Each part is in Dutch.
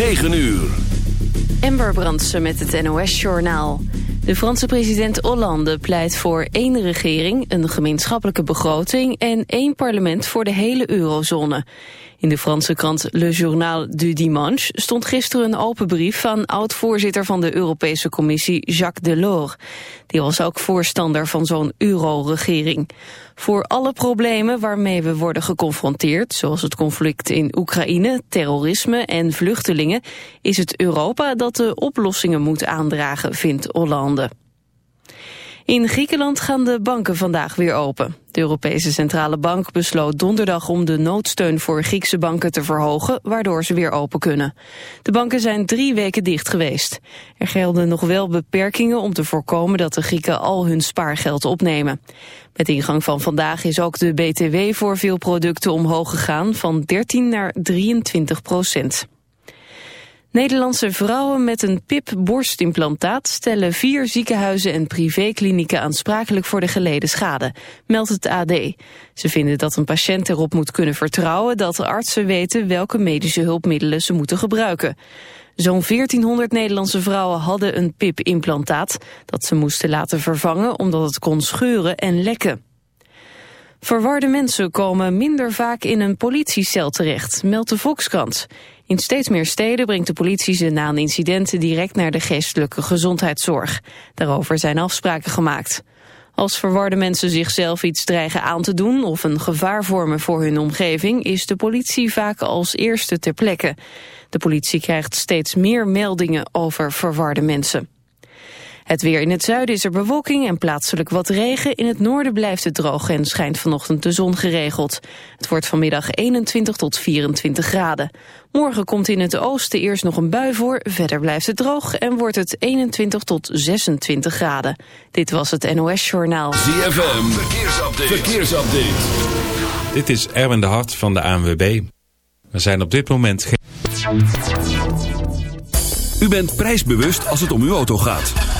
9 uur. Ember Brandsen met het NOS-journaal. De Franse president Hollande pleit voor één regering, een gemeenschappelijke begroting en één parlement voor de hele eurozone. In de Franse krant Le Journal du Dimanche stond gisteren een open brief van oud-voorzitter van de Europese Commissie Jacques Delors. Die was ook voorstander van zo'n euro-regering. Voor alle problemen waarmee we worden geconfronteerd, zoals het conflict in Oekraïne, terrorisme en vluchtelingen, is het Europa dat de oplossingen moet aandragen, vindt Hollande. In Griekenland gaan de banken vandaag weer open. De Europese Centrale Bank besloot donderdag om de noodsteun voor Griekse banken te verhogen, waardoor ze weer open kunnen. De banken zijn drie weken dicht geweest. Er gelden nog wel beperkingen om te voorkomen dat de Grieken al hun spaargeld opnemen. Met ingang van vandaag is ook de BTW voor veel producten omhoog gegaan van 13 naar 23 procent. Nederlandse vrouwen met een PIP-borstimplantaat stellen vier ziekenhuizen en privéklinieken aansprakelijk voor de geleden schade, meldt het AD. Ze vinden dat een patiënt erop moet kunnen vertrouwen dat de artsen weten welke medische hulpmiddelen ze moeten gebruiken. Zo'n 1400 Nederlandse vrouwen hadden een PIP-implantaat dat ze moesten laten vervangen omdat het kon scheuren en lekken. Verwarde mensen komen minder vaak in een politiecel terecht, meldt de Volkskrant. In steeds meer steden brengt de politie ze na een incident direct naar de geestelijke gezondheidszorg. Daarover zijn afspraken gemaakt. Als verwarde mensen zichzelf iets dreigen aan te doen of een gevaar vormen voor hun omgeving, is de politie vaak als eerste ter plekke. De politie krijgt steeds meer meldingen over verwarde mensen. Het weer in het zuiden is er bewolking en plaatselijk wat regen. In het noorden blijft het droog en schijnt vanochtend de zon geregeld. Het wordt vanmiddag 21 tot 24 graden. Morgen komt in het oosten eerst nog een bui voor. Verder blijft het droog en wordt het 21 tot 26 graden. Dit was het NOS Journaal. ZFM, verkeersupdate. verkeersupdate. Dit is Erwin de Hart van de ANWB. We zijn op dit moment geen... U bent prijsbewust als het om uw auto gaat.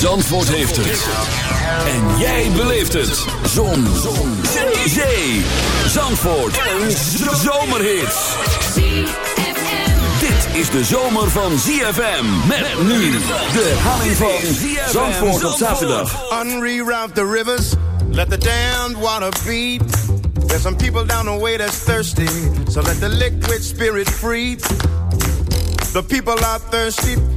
Zandvoort heeft het. En jij beleeft het. Zon. Zon. Zee. Zandvoort. Een zomerhit. Dit is de zomer van ZFM. Met nu de herhaling van Zandvoort op zaterdag. Unreroute the rivers. Let the damned water beat. There's some people down the way that's thirsty. So let the liquid spirit free. The people are thirsty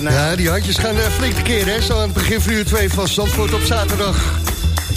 Ja, die handjes gaan uh, flink te keren, hè? Zo aan het begin van uur 2 van Zandvoort op zaterdag.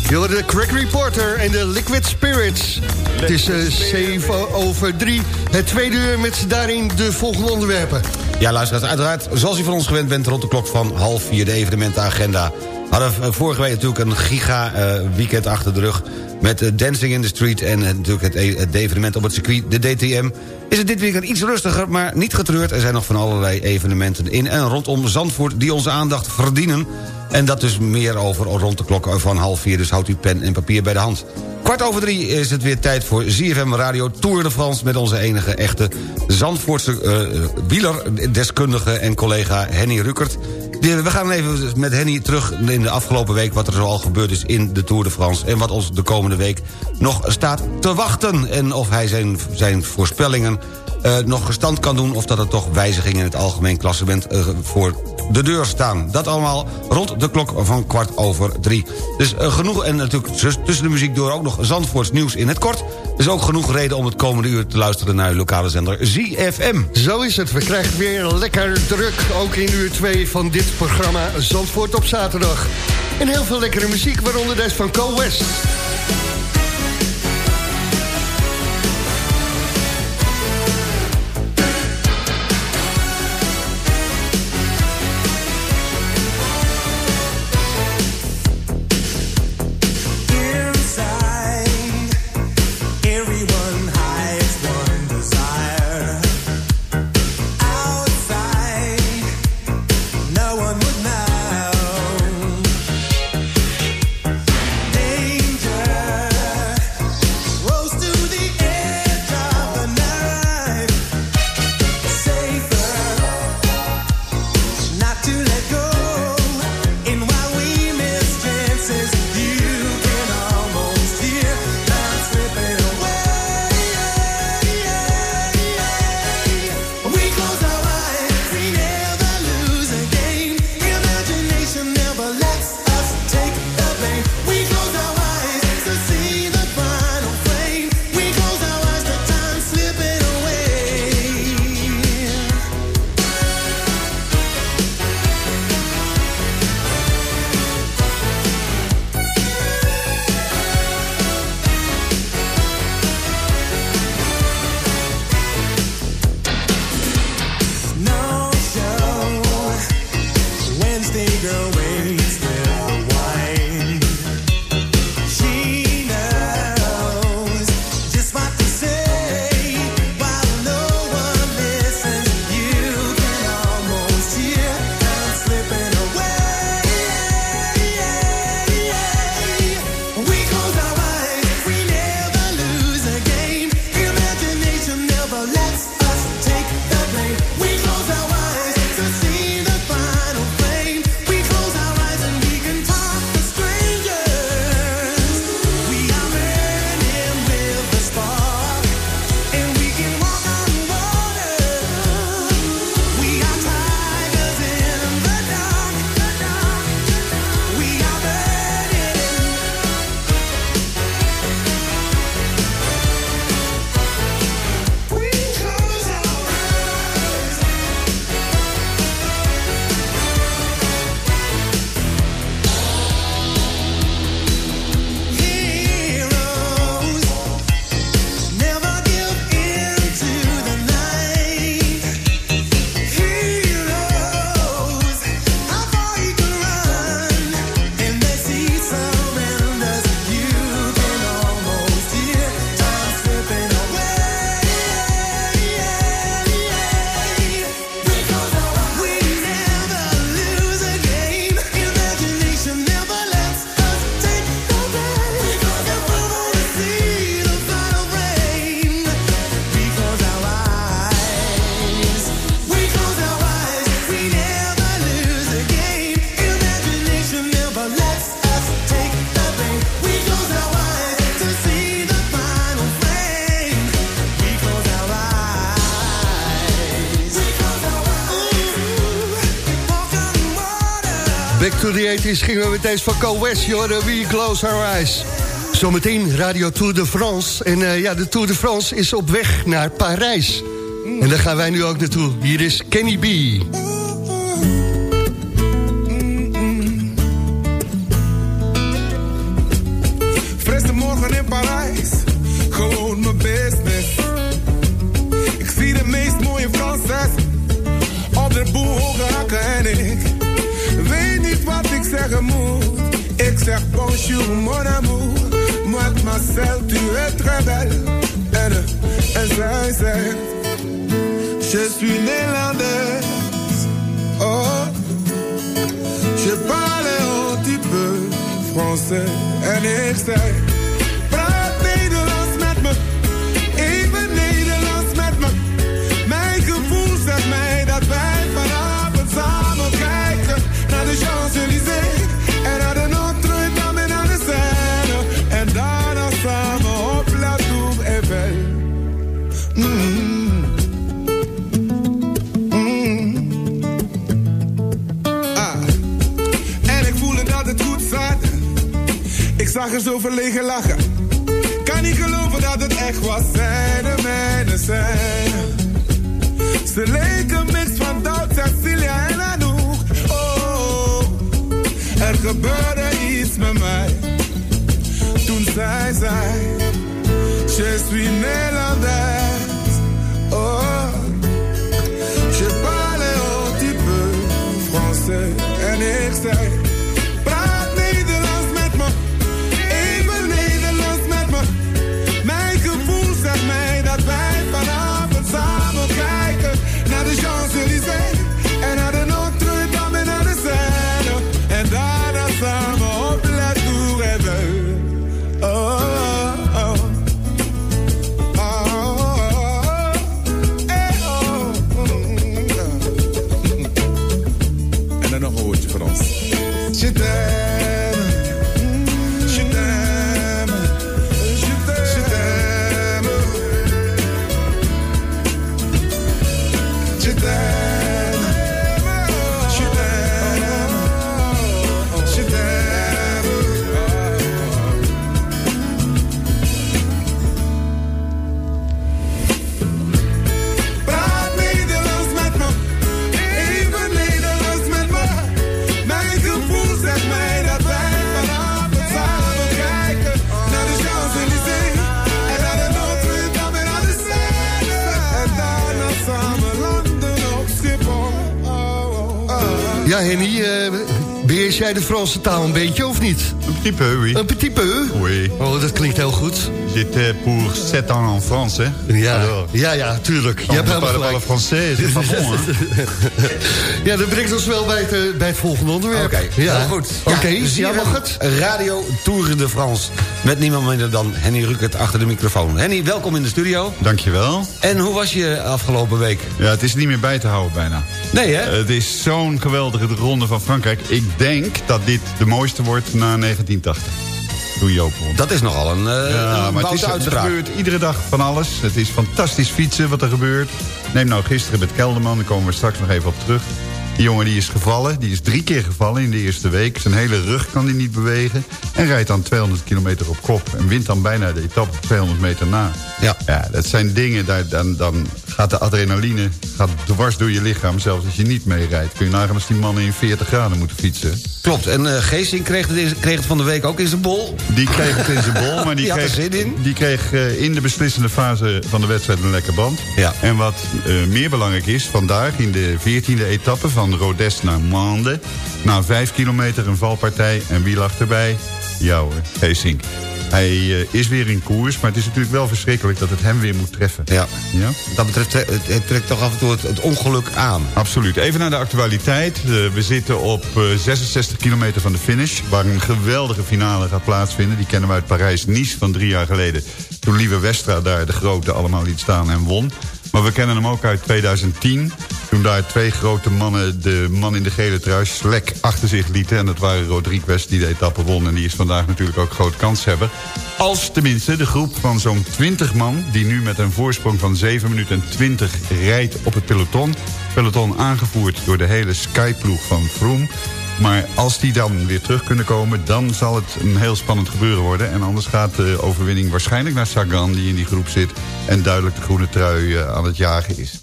Je de Crack Reporter en de Liquid Spirits. Het is uh, eh, 7 over 3. Het tweede uur met daarin de volgende onderwerpen. Ja, luisteraars, uiteraard, zoals u van ons gewend bent... rond de klok van half vier de evenementenagenda. Hadden we vorige week natuurlijk een giga uh, weekend achter de rug... met uh, Dancing in the Street en natuurlijk het, e- het evenement op het circuit, de DTM... is het dit weekend iets rustiger, maar niet getreurd. Er zijn nog van allerlei evenementen in en rondom Zandvoort... die onze aandacht verdienen... En dat dus meer over rond de klok van half vier. Dus houdt u pen en papier bij de hand. Kwart over drie is het weer tijd voor ZFM Radio Tour de France... met onze enige echte Zandvoortse uh, wielerdeskundige en collega Henny Ruckert. We gaan even met Henny terug in de afgelopen week... wat er zoal gebeurd is in de Tour de France... en wat ons de komende week nog staat te wachten. En of hij zijn, zijn voorspellingen uh, nog gestand kan doen... of dat er toch wijzigingen in het algemeen klassement uh, voor de deur staan. Dat allemaal rond de klok van kwart over drie. Dus uh, genoeg, en natuurlijk tussen de muziek door ook nog Zandvoorts nieuws in het kort. Dus ook genoeg reden om het komende uur te luisteren naar uw lokale zender ZFM. Zo is het, we krijgen weer lekker druk, ook in uur 2 van dit programma Zandvoort op zaterdag. En heel veel lekkere muziek, waaronder deze van Co West. To the 80s gingen we met deze van Co West. We Close Our Eyes. Zometeen Radio Tour de France. En uh, ja, de Tour de France is op weg naar Parijs. En daar gaan wij nu ook naartoe. Hier is Kenny B. En verlegen lachen. Jij de Franse taal een beetje of niet? Un petit peu, oui. Een petit peu? Oui. Oh, dat klinkt heel goed. J'étais pour 7 ans en France, hein. Ja, Alors, ja, ja, tuurlijk. Je hebt helemaal gelijk. français, c'est pas bon. Ja, dat brengt ons wel bij het, eh, bij het volgende onderwerp. Oké, ja. heel goed. Oké, dus ja, hier mag het? Radio Tour de France. Met niemand minder dan Henny Rukert achter de microfoon. Henny, welkom in de studio. Dankjewel. En hoe was je afgelopen week? Ja, het is niet meer bij te houden bijna. Nee, hè? Het is zo'n geweldige ronde van Frankrijk. Ik denk dat dit de mooiste wordt na 1980. Joop dat is nogal een, uh, Ja, een maar het is, er gebeurt iedere dag van alles. Het is fantastisch fietsen wat er gebeurt. Neem nou gisteren met Kelderman, daar komen we straks nog even op terug. Die jongen die is gevallen, die is drie keer gevallen in de eerste week. Zijn hele rug kan hij niet bewegen. En rijdt dan 200 kilometer op kop. En wint dan bijna de etappe 200 meter na. Ja. ja dat zijn dingen, daar, dan, dan gaat de adrenaline gaat dwars door je lichaam. Zelfs als je niet mee rijdt. Kun je nagaan als die mannen in 40 graden moeten fietsen. Klopt, en uh, Geesing kreeg het, kreeg het van de week ook in zijn bol. Die kreeg het in zijn bol, maar die, er kreeg, zin in. die kreeg eh, in de beslissende fase van de wedstrijd een lekker band. Ja. En wat eh, meer belangrijk is, vandaag in de 14e etappe van Rodez naar Mande... na vijf kilometer een valpartij en wie lag erbij? Ja hoor, Geesink. Hij eh, is weer in koers, maar het is natuurlijk wel verschrikkelijk dat het hem weer moet treffen. Ja. Ja? Dat betreft, eh, het, het trekt toch af en toe het, het ongeluk aan. Absoluut. Even naar de actualiteit. Eh, we zitten op eh, 66 kilometer van de finish... waar een geweldige finale gaat plaatsvinden. Die kennen we uit Parijs-Nice van drie jaar geleden. Toen Lieve Westra daar de grote allemaal liet staan en won. Maar we kennen hem ook uit 2010. Toen daar twee grote mannen de man in de gele trui slek achter zich lieten. En dat waren Rodriguez die de etappe won. En die is vandaag natuurlijk ook groot kanshebber. Als tenminste de groep van zo'n 20 man... die nu met een voorsprong van 7 minuten en 20 rijdt op het peloton. Peloton aangevoerd door de hele Skyploeg van Froome. Maar als die dan weer terug kunnen komen... dan zal het een heel spannend gebeuren worden. En anders gaat de overwinning waarschijnlijk naar Sagan... die in die groep zit en duidelijk de groene trui eh, aan het jagen is.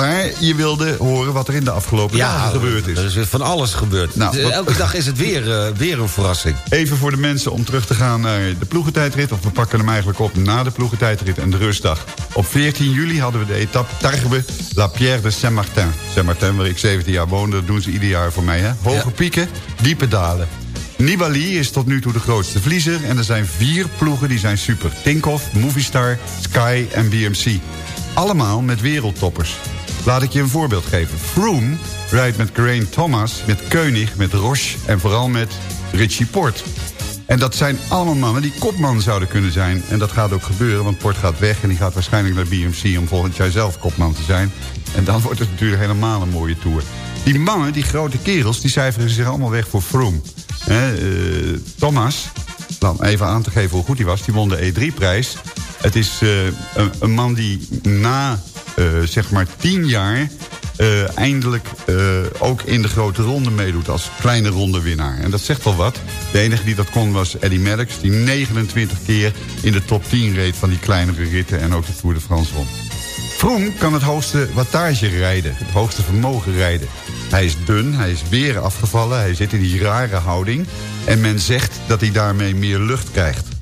Maar je wilde horen wat er in de afgelopen dagen gebeurd is. Er is van alles gebeurd. Nou, wat- Elke dag is het weer, eh, weer een verrassing. Even voor de mensen om terug te gaan naar de ploegentijdrit... of we pakken hem eigenlijk op na de ploegentijdrit en de rustdag. Op 14 juli hadden we de etappe Tarbe, La Pierre de Saint-Martin. Saint-Martin, waar ik 17 jaar woonde, dat doen ze ieder jaar voor mij. Hè? Hoge Ja. pieken, diepe dalen. Nibali is tot nu toe de grootste verliezer... en er zijn vier ploegen die zijn super. Tinkoff, Movistar, Sky en BMC. Allemaal met wereldtoppers. Laat ik je een voorbeeld geven. Froome rijdt met Geraint Thomas, met Koenig, met Roche... en vooral met Richie Port. En dat zijn allemaal mannen die kopman zouden kunnen zijn. En dat gaat ook gebeuren, want Port gaat weg... en die gaat waarschijnlijk naar BMC om volgend jaar zelf kopman te zijn. En dan wordt het natuurlijk helemaal een mooie tour. Die mannen, die grote kerels, die cijferen zich allemaal weg voor Froome. Eh, Thomas, dan even aan te geven hoe goed hij was... die won de E3-prijs. Het is eh, een, man die na zeg maar tien jaar... eh, eindelijk eh, ook in de grote ronde meedoet als kleine rondewinnaar. En dat zegt wel wat. De enige die dat kon was Eddie Merckx... die 29 keer in de top 10 reed van die kleinere ritten... en ook de Tour de France won. Froome kan het hoogste wattage rijden, het hoogste vermogen rijden. Hij is dun, hij is weer afgevallen, hij zit in die rare houding... en men zegt dat hij daarmee meer lucht krijgt.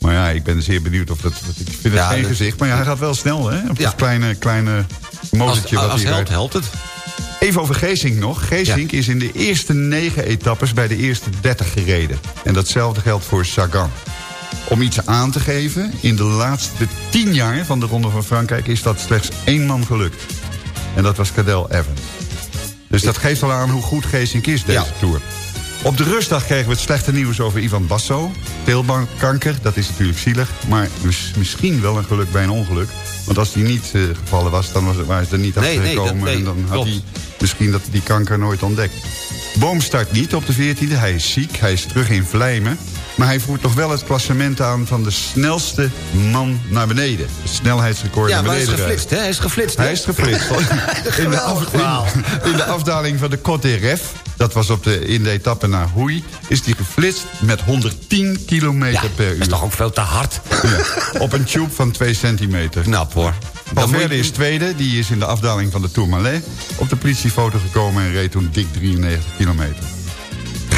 Maar ja, ik ben zeer benieuwd of dat... Ik vind het Ja, geen gezicht, maar ja, hij gaat wel snel, hè? Op Ja. dat kleine, kleine Als, motortje wat als hij helpt, helpt het. Even over Geesink nog. Geesink is in de eerste negen etappes bij de eerste 30 gereden. En datzelfde geldt voor Sagan. Om iets aan te geven, in de laatste tien jaar van de Ronde van Frankrijk... is dat slechts één man gelukt. En dat was Cadel Evans. Dus dat geeft al aan hoe goed Geesink is, deze. Tour. Op de rustdag kregen we het slechte nieuws over Ivan Basso. Teelbankkanker, dat is natuurlijk zielig. Maar mis- misschien wel een geluk bij een ongeluk. Want als die niet eh, gevallen was, dan was, waren ze er niet Nee, achter gekomen. nee, en dan had hij misschien dat, die kanker nooit ontdekt. Boom start niet op de 14e. Hij is ziek, hij is terug in Vlijmen. Maar hij voert toch wel het klassement aan van de snelste man naar beneden. Het snelheidsrecord Ja, naar maar hij is beneden. geflitst, hè? Hij is geflitst? Hij is geflitst. in, de af- in, in de afdaling van de Côte d'Ref, dat was op de, in de etappe naar Hoei... is hij geflitst met 110 kilometer Ja, per dat uur. is toch ook veel te hard? Ja, op een tube van 2 centimeter. Knap, hoor. Valverde is tweede, die is in de afdaling van de Tourmalet... op de politiefoto gekomen en reed toen dik 93 kilometer.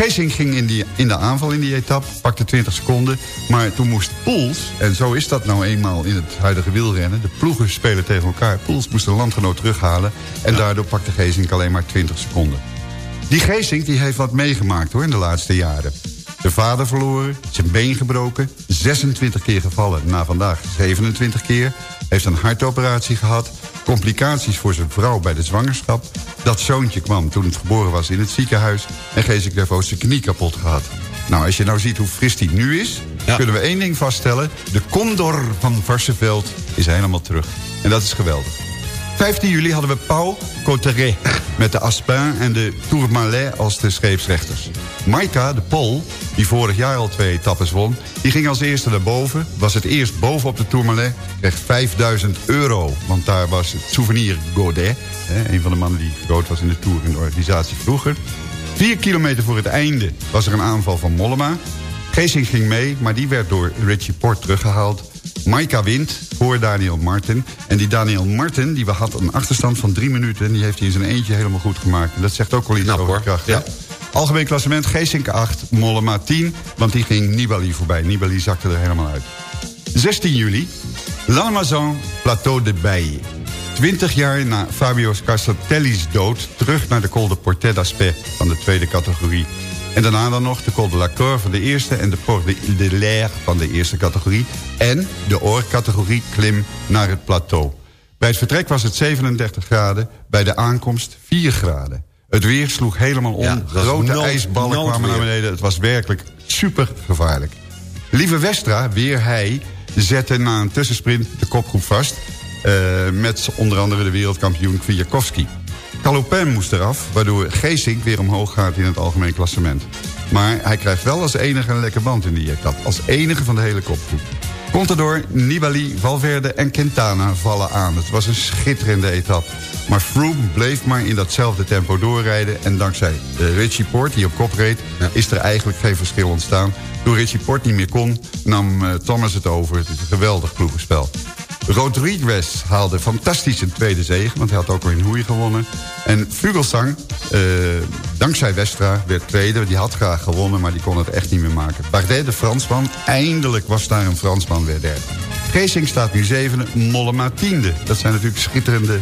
Geesink ging in, die, in de aanval in die etappe, pakte 20 seconden... maar toen moest Poels, en zo is dat nou eenmaal in het huidige wielrennen... de ploegen spelen tegen elkaar, Poels moest een landgenoot terughalen... en daardoor pakte Geesink alleen maar 20 seconden. Die Geesink die heeft wat meegemaakt hoor in de laatste jaren. De vader verloren, zijn been gebroken, 26 keer gevallen. Na vandaag 27 keer. Heeft een hartoperatie gehad. Complicaties voor zijn vrouw bij de zwangerschap. Dat zoontje kwam toen het geboren was in het ziekenhuis. En Geesink heeft ook zijn knie kapot gehad. Nou, als je nou ziet hoe fris hij nu is... Ja. kunnen we één ding vaststellen. De Condor van Varsenveld is helemaal terug. En dat is geweldig. 15 juli hadden we Paul Cotteret met de Aspin en de Tourmalet als de scheepsrechters. Maika, de Pol, die vorig jaar al twee etappes won... die ging als eerste naar boven, was het eerst boven op de Tourmalet... kreeg 5000 euro, want daar was het souvenir Godet... Hè, een van de mannen die groot was in de Tour in de organisatie vroeger. Vier kilometer voor het einde was er een aanval van Mollema. Geesing ging mee, maar die werd door Richie Port teruggehaald. Maika wint voor Daniel Martin. En die Daniel Martin die had een achterstand van drie minuten... en die heeft hij in zijn eentje helemaal goed gemaakt. En dat zegt ook wel iets over hoor. kracht. Ja. Algemeen klassement, Geesink 8, Mollema 10... want die ging Nibali voorbij. Nibali zakte er helemaal uit. 16 juli, L'Amazon Plateau de Baye. 20 jaar na Fabio Casatelli's dood... terug naar de Col de Portet d'Aspet van de tweede categorie. En daarna dan nog de Col de la Cor van de eerste... en de Port de, l'Air van de eerste categorie. En de Or-categorie klim naar het plateau. Bij het vertrek was het 37 graden, bij de aankomst 4 graden. Het weer sloeg helemaal om, Ja, grote nood- ijsballen kwamen naar beneden. Het was werkelijk super gevaarlijk. Lieve Westra, weer hij, zette na een tussensprint de kopgroep vast... eh, met onder andere de wereldkampioen Kwiatkowski. Galopin moest eraf, waardoor Geesink weer omhoog gaat in het algemeen klassement. Maar hij krijgt wel als enige een lekker band in die etappe. Als enige van de hele kopgroep. Contador, Nibali, Valverde en Quintana vallen aan. Het was een schitterende etappe. Maar Froome bleef maar in datzelfde tempo doorrijden... en dankzij uh, Richie Port, die op kop reed... is er eigenlijk geen verschil ontstaan. Toen Richie Port niet meer kon, nam uh, Thomas het over. Het is een geweldig ploegenspel. Rodriguez haalde fantastisch een tweede zege... want hij had ook al in Hoei gewonnen. En Vugelsang, uh, dankzij Westra, werd tweede. Die had graag gewonnen, maar die kon het echt niet meer maken. Bardet, de Fransman, eindelijk was daar een Fransman weer derde. Geesing staat nu zevende, Mollema tiende. Dat zijn natuurlijk schitterende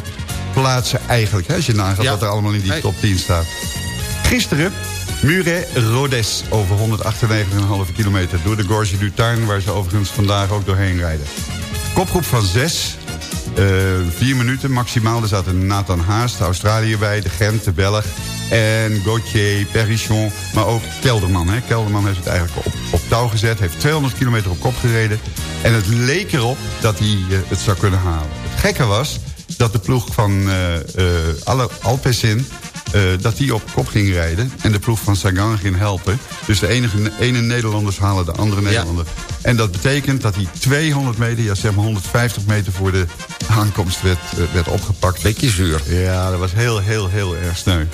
plaatsen eigenlijk. Hè, als je nagaat ja. wat er allemaal in die top 10 staat. Gisteren Muret-Rodes over 198,5 kilometer... door de Gorge du Tarn, waar ze overigens vandaag ook doorheen rijden. Kopgroep van zes. Uh, vier minuten maximaal. Er zaten Nathan Haast, Australië bij, de Gent, de Belg... en Gauthier, Perrichon, maar ook Kelderman. Hè. Kelderman heeft het eigenlijk op, op touw gezet. Heeft 200 kilometer op kop gereden. En het leek erop dat hij uh, het zou kunnen halen. Het gekke was dat de ploeg van uh, Alpecin uh, dat die op kop ging rijden. En de ploeg van Sagan ging helpen. Dus de enige, ene Nederlanders halen de andere Nederlander. Ja. En dat betekent dat hij 200 meter, ja zeg maar 150 meter voor de aankomst werd, uh, werd opgepakt. Beetje zuur. Ja, dat was heel, heel, heel erg sneu.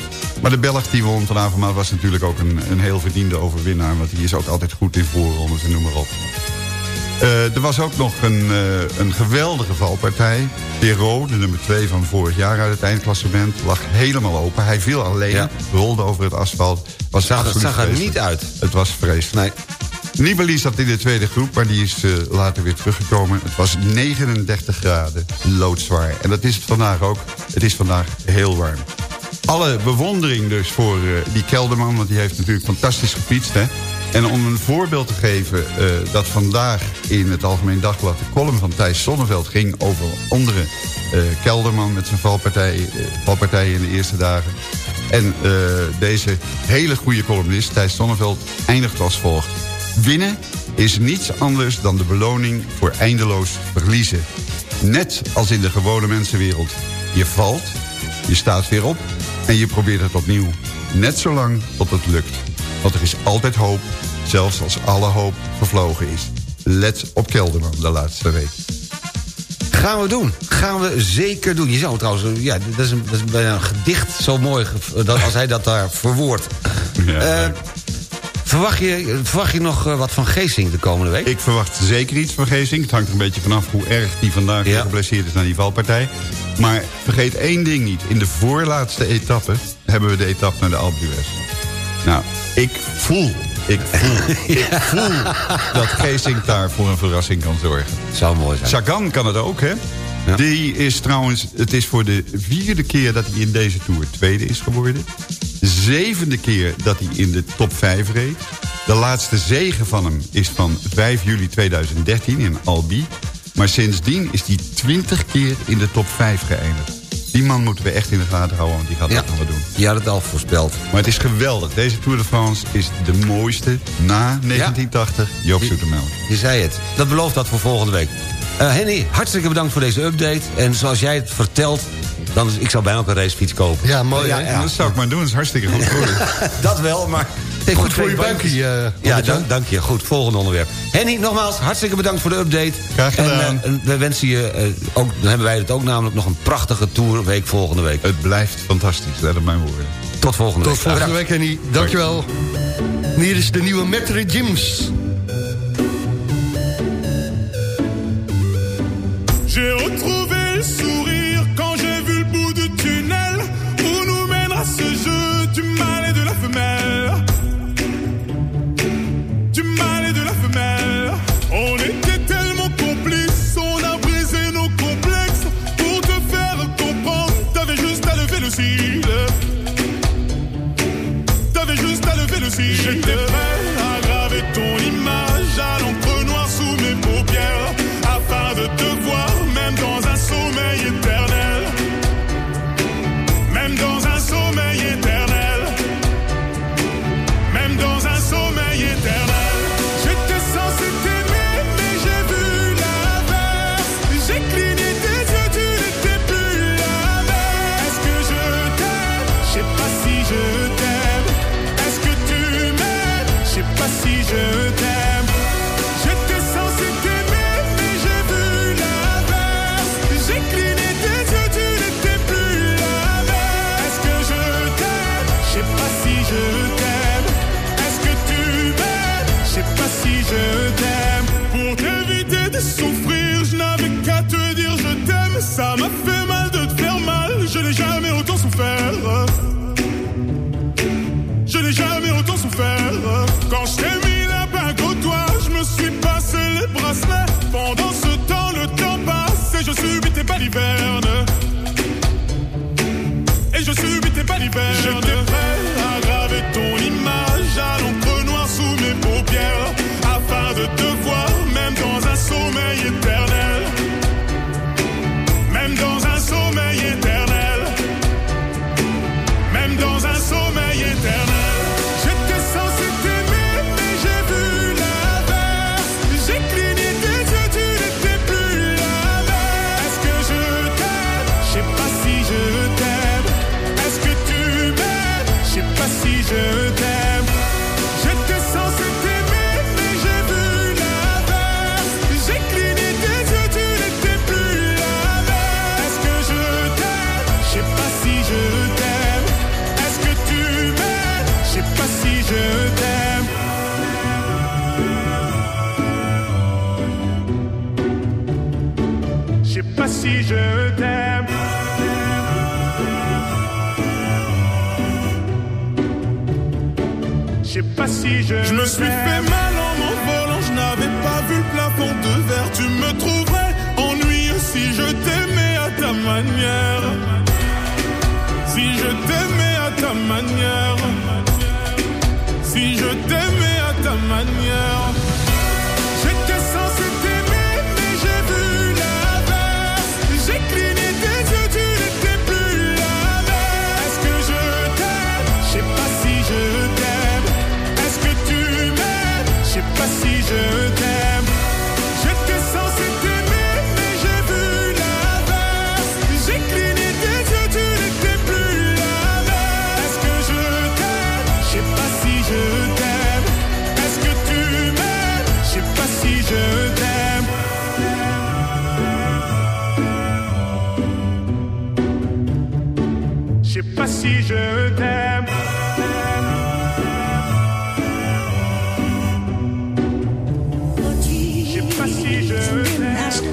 Maar de Belg die won vanavond maar was natuurlijk ook een, een heel verdiende overwinnaar. Want die is ook altijd goed in voorrondes en noem maar op. Uh, er was ook nog een, uh, een geweldige valpartij. Perrault, de nummer 2 van vorig jaar uit het eindklassement... lag helemaal open. Hij viel alleen, ja. rolde over het asfalt. Was zag, het zag er niet uit. Het was vreselijk. Nee. Nibali zat in de tweede groep, maar die is uh, later weer teruggekomen. Het was 39 graden, loodzwaar. En dat is het vandaag ook. Het is vandaag heel warm. Alle bewondering dus voor die Kelderman, want die heeft natuurlijk fantastisch gefietst. Hè? En om een voorbeeld te geven uh, dat vandaag in het Algemeen Dagblad... de column van Thijs Sonneveld ging over andere uh, Kelderman... met zijn valpartij, uh, valpartij in de eerste dagen. En deze hele goede columnist, Thijs Sonneveld, eindigt als volgt. Winnen is niets anders dan de beloning voor eindeloos verliezen. Net als in de gewone mensenwereld. Je valt, je staat weer op en je probeert het opnieuw. Net zolang tot het lukt. Want er is altijd hoop, zelfs als alle hoop vervlogen is. Let op Kelderman de laatste week. Gaan we doen. Gaan we zeker doen. Je zou trouwens... Ja, dat is een, dat is bijna een gedicht zo mooi dat, als hij dat daar verwoordt. Ja, uh, verwacht, je, verwacht je nog wat van Geesing de komende week? Ik verwacht zeker iets van Geesing. Het hangt er een beetje vanaf hoe erg die vandaag ja. geblesseerd is naar die valpartij. Maar vergeet één ding niet. In de voorlaatste etappe hebben we de etappe naar de Alpe d'Huez. Nou, ik voel, ik voel, ik voel dat Geesink daar voor een verrassing kan zorgen. Zou mooi zijn. Sagan kan het ook, hè? Ja. Die is trouwens, het is voor de vierde keer dat hij in deze Tour tweede is geworden. Zevende keer dat hij in de top 5 reed. De laatste zege van hem is van 5 juli 2013 in Albi. Maar sindsdien is hij 20 keer in de top 5 geëindigd. Die man moeten we echt in de gaten houden, want die gaat ja. dat nog wat doen. Je had het al voorspeld. Maar het is geweldig. Deze Tour de France is de mooiste na 1980. Ja. Joop Zoetemelk. Je zei het. Dat belooft dat voor volgende week. Uh, Henny, hartstikke bedankt voor deze update. En zoals jij het vertelt, dan is, ik zou bijna ook een racefiets kopen. Ja, mooi. Ja, ja. Dat zou ik maar doen. Dat is hartstikke goed. dat wel, maar... Hey, goed voor je buikje. Uh, ja, dank, dank, je. Goed, volgende onderwerp. Henny, nogmaals, hartstikke bedankt voor de update. Graag gedaan. En, uh, we wensen je, uh, ook, dan hebben wij het ook namelijk nog een prachtige tourweek volgende week. Het blijft fantastisch, let op mijn woorden. Tot volgende Tot week. Tot volgende week, Henny. Dankjewel. En hier is de nieuwe Metre Gyms. J'ai retrouvé le sourire On était tellement complices, on a brisé nos complexes pour te faire comprendre. T'avais juste à lever le cil. T'avais juste à lever le cil. yeah. Si je t'aime. Je sais pas si je t'aime.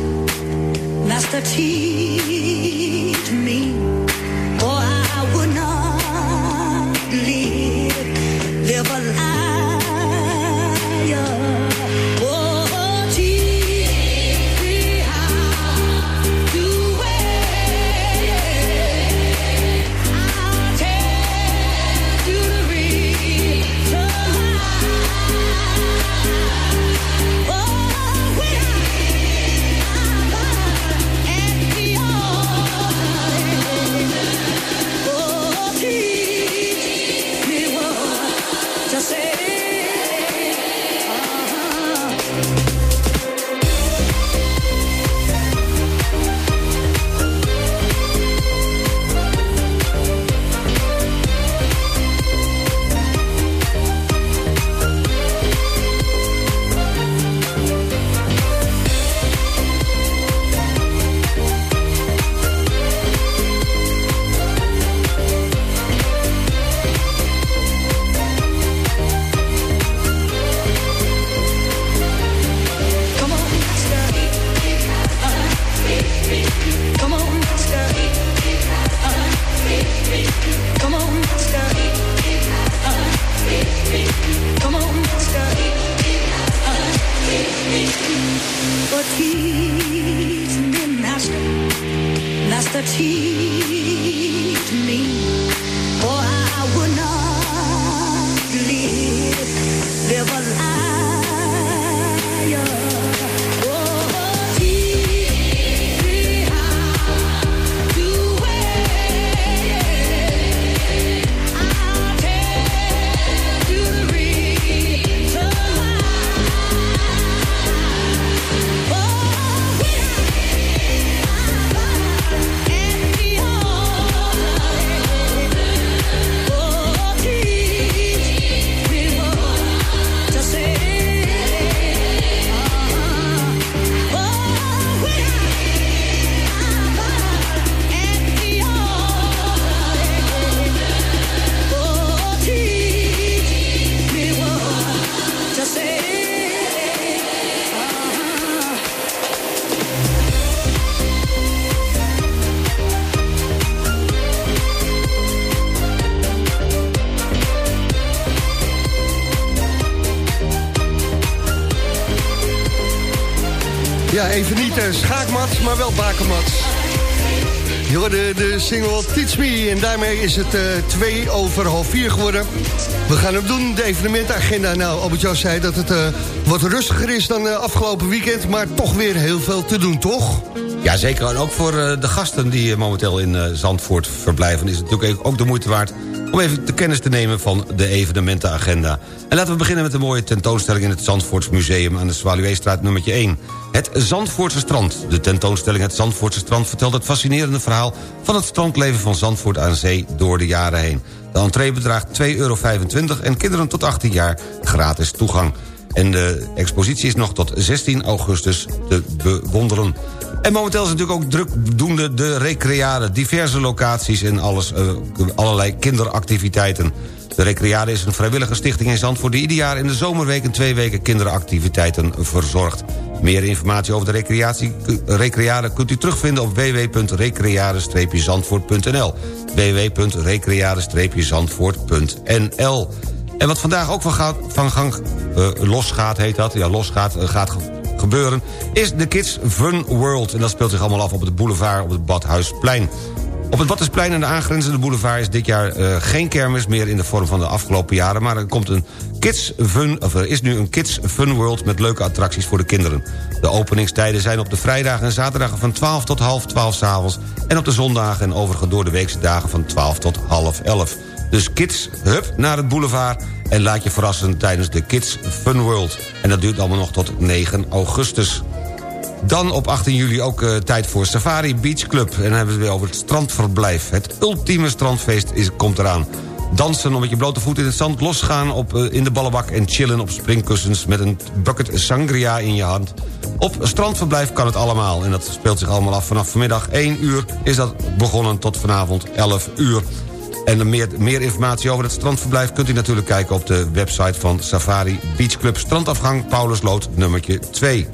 Master, teach schaakmat, maar wel bakermat. Je hoorde de single Teach Me en daarmee is het uh, twee over half vier geworden. We gaan hem doen, de evenementenagenda. Nou, Albert-Jan zei dat het uh, wat rustiger is dan uh, afgelopen weekend... maar toch weer heel veel te doen, toch? Ja, zeker. En ook voor de gasten die momenteel in Zandvoort verblijven... is het natuurlijk ook de moeite waard om even de kennis te nemen van de evenementenagenda. En laten we beginnen met een mooie tentoonstelling... in het Zandvoorts Museum aan de Zwaluweestraat nummertje 1. Het Zandvoortse strand. De tentoonstelling Het Zandvoortse strand vertelt het fascinerende verhaal... van het strandleven van Zandvoort aan zee door de jaren heen. De entree bedraagt 2,25 euro en kinderen tot 18 jaar gratis toegang. En de expositie is nog tot 16 augustus te bewonderen. En momenteel is natuurlijk ook drukdoende de recreade. Diverse locaties en alles, uh, allerlei kinderactiviteiten. De Recreade is een vrijwillige stichting in Zandvoort... die ieder jaar in de zomerweken twee weken kinderactiviteiten verzorgt. Meer informatie over de recreatie, Recreade kunt u terugvinden op www.recreade-zandvoort.nl www.recreade-zandvoort.nl En wat vandaag ook van, gaat, van gang uh, losgaat, heet dat... ja, losgaat, gaat gebeuren... is de Kids Fun World. En dat speelt zich allemaal af op het boulevard op het Badhuisplein. Op het Badhuisplein en de aangrenzende boulevard is dit jaar uh, geen kermis meer in de vorm van de afgelopen jaren, maar er komt een Kids Fun, of er is nu een Kids Fun World met leuke attracties voor de kinderen. De openingstijden zijn op de vrijdagen en zaterdagen van 12 tot half 12 s'avonds en op de zondagen en overige door de weekse dagen van 12 tot half 11. Dus kids, hup, naar het boulevard en laat je verrassen tijdens de Kids Fun World. En dat duurt allemaal nog tot 9 augustus. Dan op 18 juli ook uh, tijd voor Safari Beach Club. En dan hebben we het weer over het strandverblijf. Het ultieme strandfeest is, komt eraan. Dansen om met je blote voet in het zand, losgaan op, uh, in de ballenbak... en chillen op springkussens met een bucket sangria in je hand. Op strandverblijf kan het allemaal. En dat speelt zich allemaal af vanaf vanmiddag 1 uur... is dat begonnen tot vanavond 11 uur. En meer, meer informatie over het strandverblijf... kunt u natuurlijk kijken op de website van Safari Beach Club... strandafgang Paulusloot nummertje 2.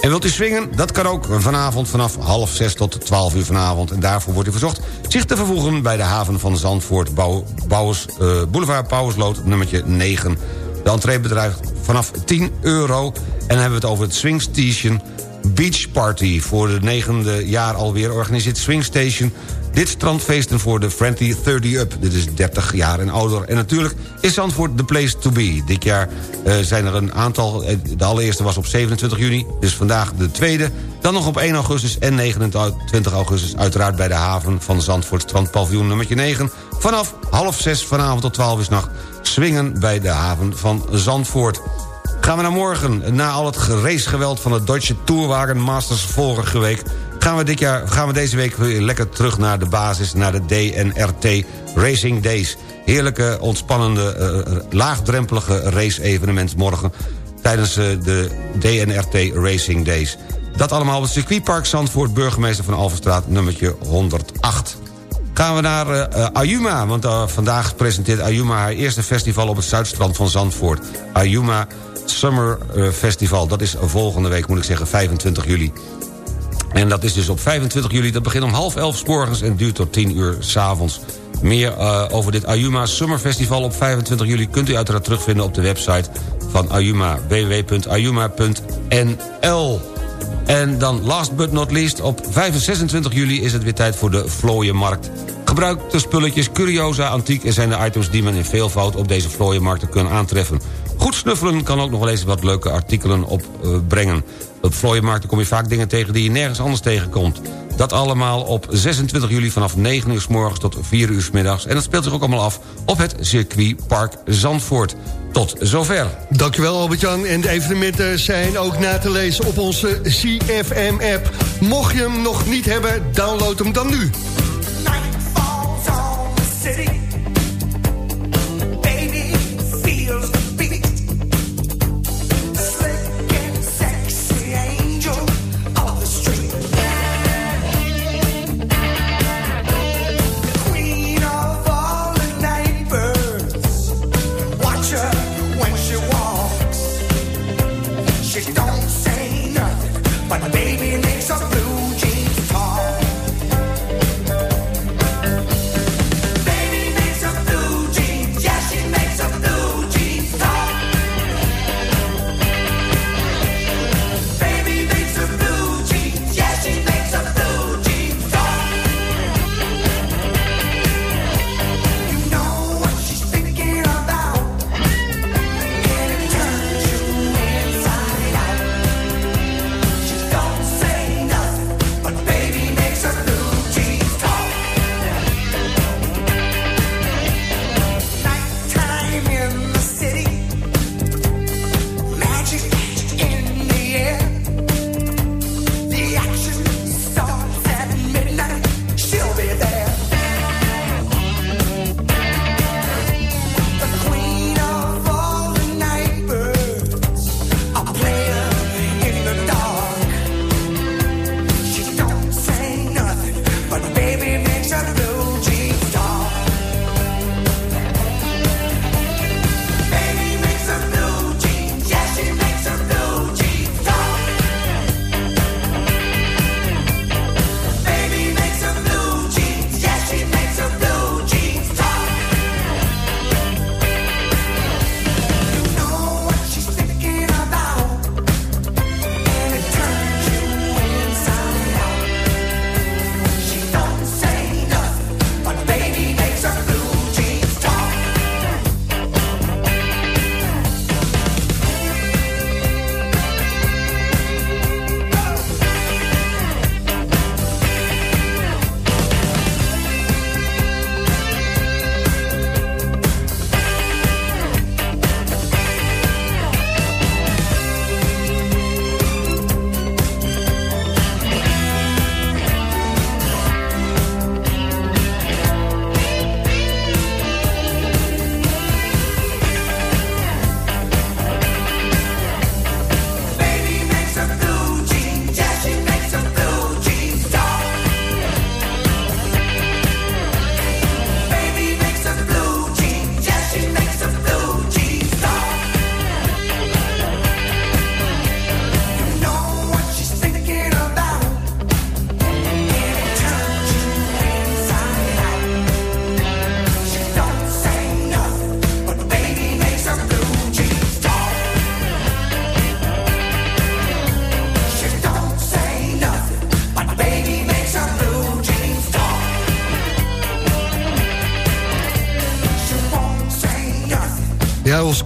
En wilt u swingen? Dat kan ook vanavond vanaf half zes tot 12 uur vanavond. En daarvoor wordt u verzocht zich te vervoegen bij de haven van Zandvoort... Bouw, uh, Boulevard Pauwersloot nummertje 9. De entree bedraagt vanaf 10 euro. En dan hebben we het over het Swing Station Beach Party. Voor de negende jaar alweer organiseert Swing Station dit strandfeesten voor de Friendly 30 Up. Dit is 30 jaar en ouder. En natuurlijk is Zandvoort the place to be. Dit jaar uh, zijn er een aantal... De allereerste was op 27 juni, dus vandaag de tweede. Dan nog op 1 augustus en 29 augustus... uiteraard bij de haven van Zandvoort strandpaviljoen nummertje 9. Vanaf half 6 vanavond tot 12 uur nacht... swingen bij de haven van Zandvoort. Gaan we naar morgen. Na al het racegeweld van de Deutsche Tourwagen Masters vorige week... gaan we, dit jaar, gaan we deze week weer lekker terug naar de basis... naar de DNRT Racing Days. Heerlijke, ontspannende, uh, laagdrempelige race-evenement morgen... tijdens uh, de DNRT Racing Days. Dat allemaal op het circuitpark Zandvoort... burgemeester van Alverstraat, nummertje 108 gaan we naar uh, Ayuma. Want vandaag presenteert Ayuma haar eerste festival op het zuidstrand van Zandvoort. Ayuma Summer Festival. Dat is volgende week, moet ik zeggen, 25 juli. En dat is dus op 25 juli. Dat begint om half elf morgens en duurt tot 10 uur s avonds. Meer uh, over dit Ayuma Summer Festival op 25 juli... kunt u uiteraard terugvinden op de website van Ayuma. www.ayuma.nl En dan last but not least, op 25 juli is het weer tijd voor de Vlooienmarkt. Gebruikte spulletjes, curiosa, antiek... zijn de items die men in veelvoud op deze Vlooienmarkten kan aantreffen. Goed snuffelen kan ook nog wel eens wat leuke artikelen opbrengen. op Vlooienmarkten kom je vaak dingen tegen die je nergens anders tegenkomt. Dat allemaal op 26 juli vanaf 9 uur s morgens tot 4 uur s middags. En dat speelt zich ook allemaal af op het circuitpark Zandvoort. Tot zover. Dankjewel Albert-Jan. En de evenementen zijn ook na te lezen op onze CFM-app. Mocht je hem nog niet hebben, download hem dan nu.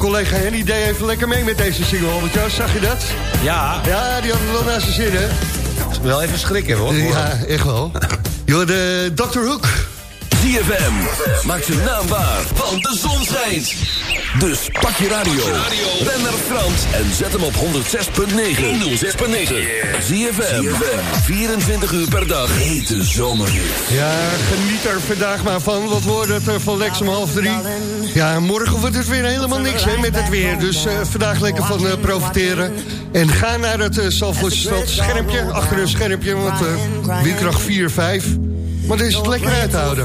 Onze collega Henny deed even lekker mee met deze single, Albert-Jan. Zag je dat? Ja, Ja, die had het wel naar zijn zin, hè? wel even schrikken hoor. Ja, echt wel. Joh, de Dr. Hook. ZFM. Maak zijn naam waar, want de zon schijnt. Dus pak je radio. Ben naar Frans en zet hem op 106.9. 106.9. ZFM. 24 uur per dag. Hete zomerhit. Ja, geniet er vandaag maar van. Wat wordt het eh, van Lex om half drie? Ja, morgen wordt het weer helemaal niks hè, met het weer. Dus eh, vandaag lekker van eh, profiteren. En ga naar het uh, Zalvoortsstad schermpje, achter een schermpje. Want uh, windkracht 4, 5. Maar dan is het lekker uit te houden.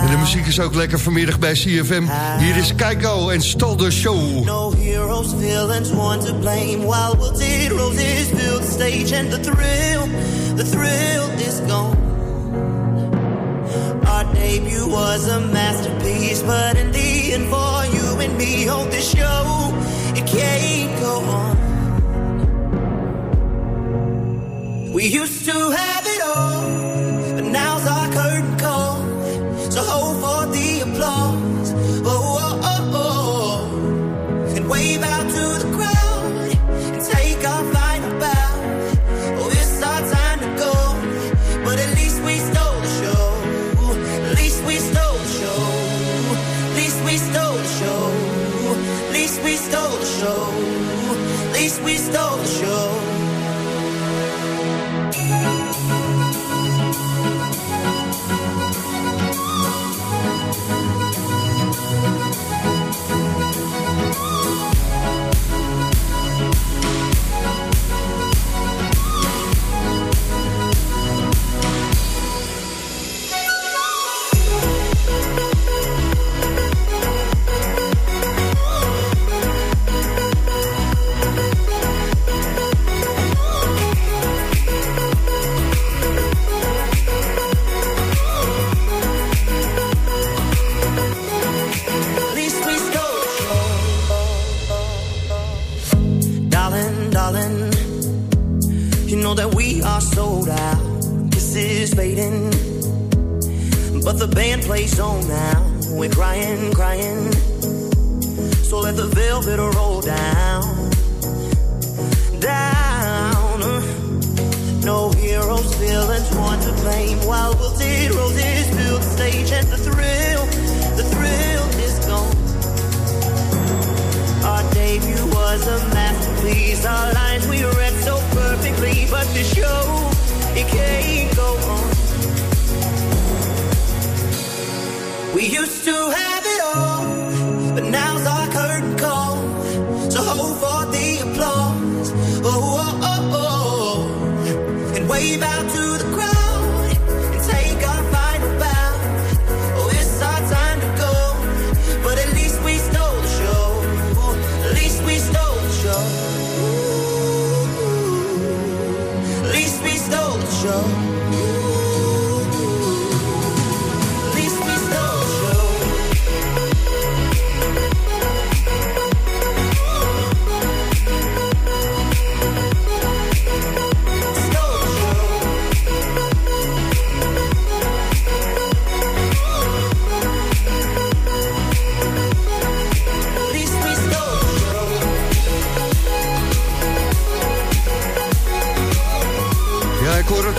En de muziek is ook lekker vanmiddag bij CFM. Hier is Keiko en Stal de Show. No heroes, villains, one to blame. While wilted roses fill the stage, and the thrill, the thrill is gone. Our debut was a masterpiece, but in the end, for you and me, hold this show, it can't go on. We used to have it all, but now's our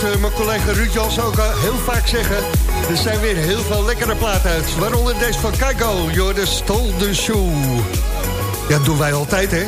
Eh, mijn collega Ruud Jans ook eh, heel vaak zeggen. Er zijn weer heel veel lekkere platen uit. Waaronder deze van Keiko, joh, de Stol de Shoe. Ja, dat doen wij altijd, hè?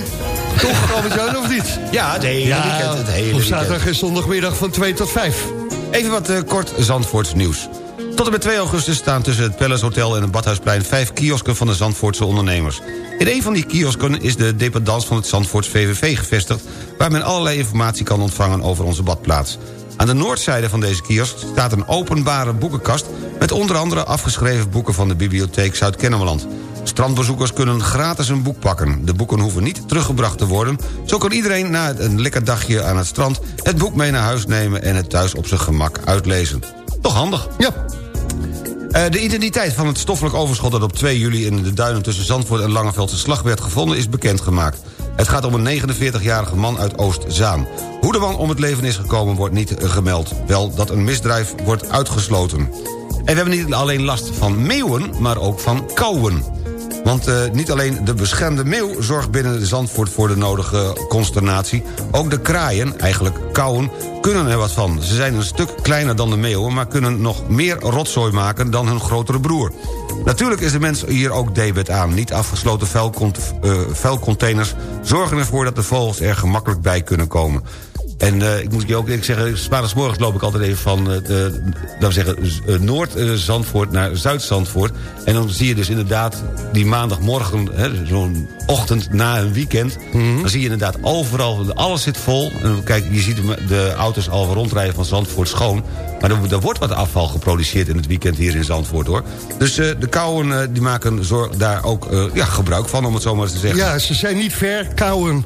Toch, Albert-Jan, of niet? Ja, het hele weekend. Het hele op zaterdag en zondagmiddag van 2 tot 5. Even wat eh, kort Zandvoorts nieuws. Tot en met 2 augustus staan tussen het Palace Hotel en het Badhuisplein... vijf kiosken van de Zandvoortse ondernemers. In een van die kiosken is de dependance van het Zandvoorts VVV gevestigd... waar men allerlei informatie kan ontvangen over onze badplaats. Aan de noordzijde van deze kiosk staat een openbare boekenkast... met onder andere afgeschreven boeken van de bibliotheek Zuid-Kennemerland. Strandbezoekers kunnen gratis een boek pakken. De boeken hoeven niet teruggebracht te worden. Zo kan iedereen na een lekker dagje aan het strand... het boek mee naar huis nemen en het thuis op zijn gemak uitlezen. Toch handig. Ja, Eh, de identiteit van het stoffelijk overschot dat op 2 juli... in de duinen tussen Zandvoort en Langeveldse Slag werd gevonden... is bekendgemaakt. Het gaat om een 49-jarige man uit Oost-Zaan. Hoe de man om het leven is gekomen wordt niet gemeld. Wel dat een misdrijf wordt uitgesloten. En we hebben niet alleen last van meeuwen, maar ook van kauwen. Want eh, niet alleen de beschermde meeuw zorgt binnen Zandvoort voor de nodige consternatie... ook de kraaien, eigenlijk kauwen, kunnen er wat van. Ze zijn een stuk kleiner dan de meeuwen... maar kunnen nog meer rotzooi maken dan hun grotere broer. Natuurlijk is de mens hier ook debet aan. Niet afgesloten vuilcont eh, vuilcontainers zorgen ervoor dat de vogels er gemakkelijk bij kunnen komen. En eh, ik moet je ook eerlijk zeggen, maandagsmorgens loop ik altijd even van laten we zeggen, eh, Noord-Zandvoort naar Zuid-Zandvoort. En dan zie je dus inderdaad die maandagmorgen, zo'n ochtend na een weekend... dan zie je inderdaad overal, alles zit vol. En kijk, je ziet de, auto's al rondrijden van Zandvoort schoon. Maar er, er wordt wat afval geproduceerd in het weekend hier in Zandvoort, hoor. Dus de kauwen eh, die maken zorg, daar ook ja, gebruik van, om het zo maar eens te zeggen. Ja, ze zijn niet ver, kauwen.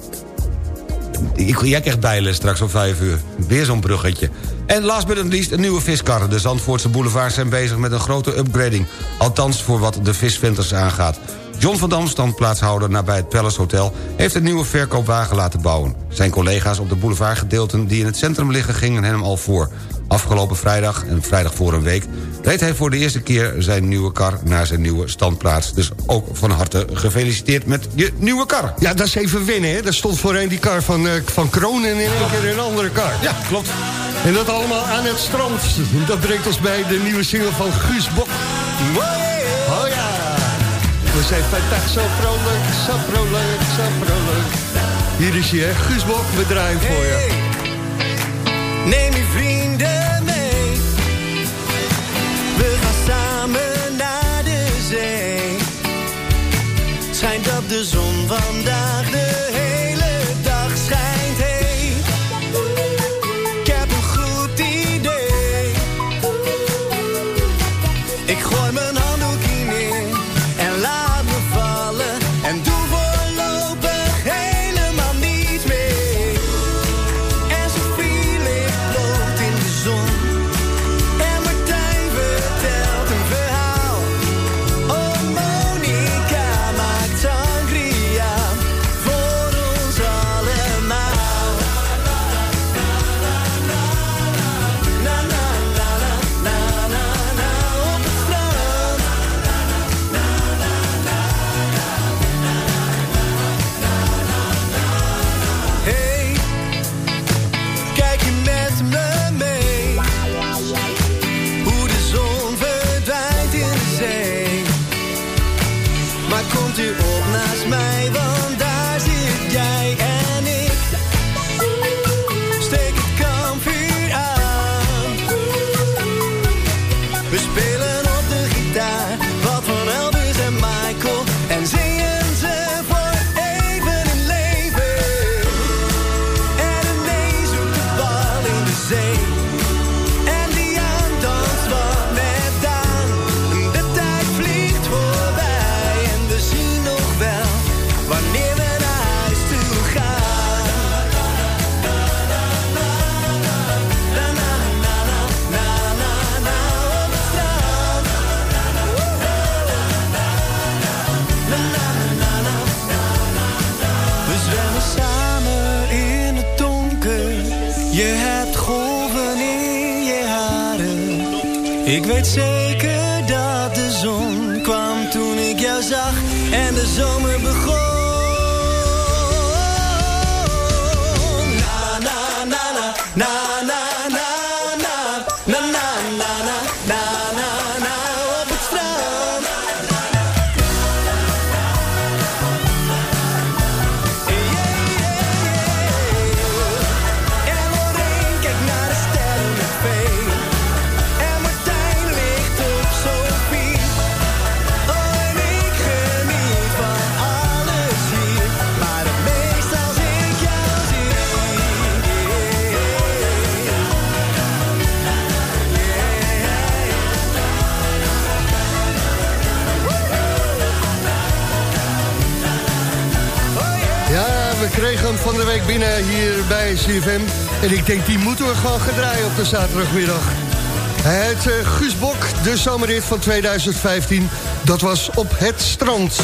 Ik, jij krijgt bijles straks om vijf uur. Weer zo'n bruggetje. En last but not least, een nieuwe viskar. De Zandvoortse boulevards zijn bezig met een grote upgrading. Althans voor wat de visventers aangaat. John van Dam, standplaatshouder nabij het Palace Hotel... heeft een nieuwe verkoopwagen laten bouwen. Zijn collega's op de boulevardgedeelten die in het centrum liggen... gingen hem al voor. Afgelopen vrijdag, en vrijdag voor een week... reed hij voor de eerste keer zijn nieuwe kar naar zijn nieuwe standplaats. Dus ook van harte gefeliciteerd met je nieuwe kar. Ja, dat is even winnen, hè. Daar stond voorheen die kar van, eh, van Kroon en in één keer een andere kar. Ja, klopt. En dat allemaal aan het strand. Dat brengt ons bij de nieuwe single van Guus Bok. Oh ja. We zijn vandaag zo vrolijk, zo vrolijk, zo vrolijk. Hier is hij, hè. Guus Bok, we draaien voor je. Neem je vrienden mee. We gaan samen naar de zee. Schijnt dat de zon vandaag de Kregen hem van de week binnen hier bij CFM. En ik denk, die moeten we gewoon gaan draaien op de zaterdagmiddag. Het eh, Guus Bok, de zomerrit van 2015. Dat was op het strand.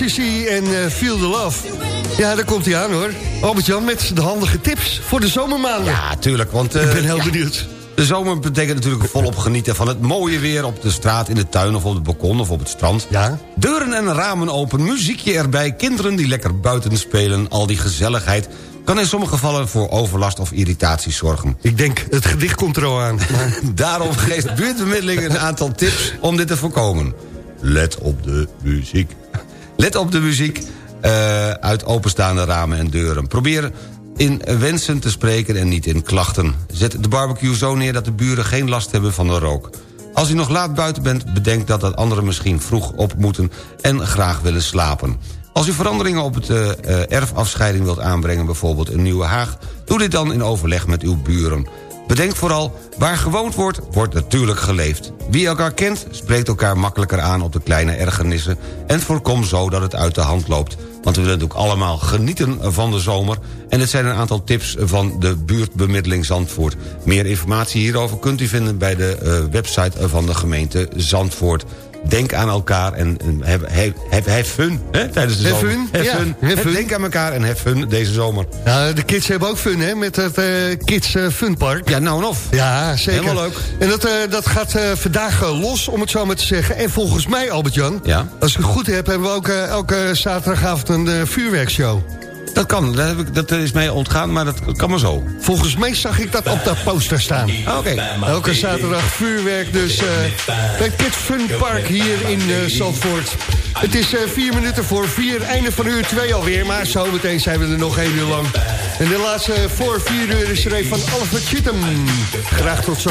NCC en uh, Feel the Love. Ja, daar komt hij aan hoor. Albert-Jan met de handige tips voor de zomermaanden. Ja, tuurlijk. Want, eh, Ik ben heel benieuwd. De zomer betekent natuurlijk volop genieten van het mooie weer... op de straat, in de tuin of op het balkon of op het strand. Ja. Deuren en ramen open, muziekje erbij... kinderen die lekker buiten spelen, al die gezelligheid kan in sommige gevallen voor overlast of irritatie zorgen. Ik denk, het gedicht komt er al aan. Daarom geeft buurtbemiddeling een aantal tips om dit te voorkomen. Let op de muziek. Let op de muziek eh, uit openstaande ramen en deuren. Probeer in wensen te spreken en niet in klachten. Zet de barbecue zo neer dat de buren geen last hebben van de rook. Als u nog laat buiten bent, bedenk dat, dat anderen misschien vroeg op moeten... en graag willen slapen. Als u veranderingen op het eh, eh, erfafscheiding wilt aanbrengen... bijvoorbeeld een nieuwe haag, doe dit dan in overleg met uw buren. Bedenk vooral, waar gewoond wordt, wordt natuurlijk geleefd. Wie elkaar kent, spreekt elkaar makkelijker aan op de kleine ergernissen... en voorkom zo dat het uit de hand loopt. Want we willen natuurlijk allemaal genieten van de zomer... en dit zijn een aantal tips van de buurtbemiddeling Zandvoort. Meer informatie hierover kunt u vinden bij de eh, website van de gemeente Zandvoort. Denk aan elkaar en heb, fun hè, tijdens de Have zomer. fun, Have ja, fun. have fun. Denk aan elkaar en heb fun deze zomer. Ja, de kids hebben ook fun, hè, met het eh, Kids eh, Funpark. Ja, nou en of. Ja, zeker. Helemaal leuk. En dat, eh, dat gaat vandaag los, om het zo maar te zeggen. En volgens mij, Albert-Jan, Ja. als ik het goed heb... hebben we ook elke zaterdagavond een vuurwerkshow. Dat kan, dat, heb ik, dat is mij ontgaan, maar dat kan maar zo. Volgens mij zag ik dat op de poster staan. Oké. Elke zaterdag vuurwerk dus eh, bij Kids Fun Park hier in eh Zandvoort. Het is eh, vier minuten voor vier, einde van uur twee alweer. Maar zometeen zijn we er nog één uur lang. En de laatste voor vier uur is er een van Oliver Cheatham. Graag tot zo.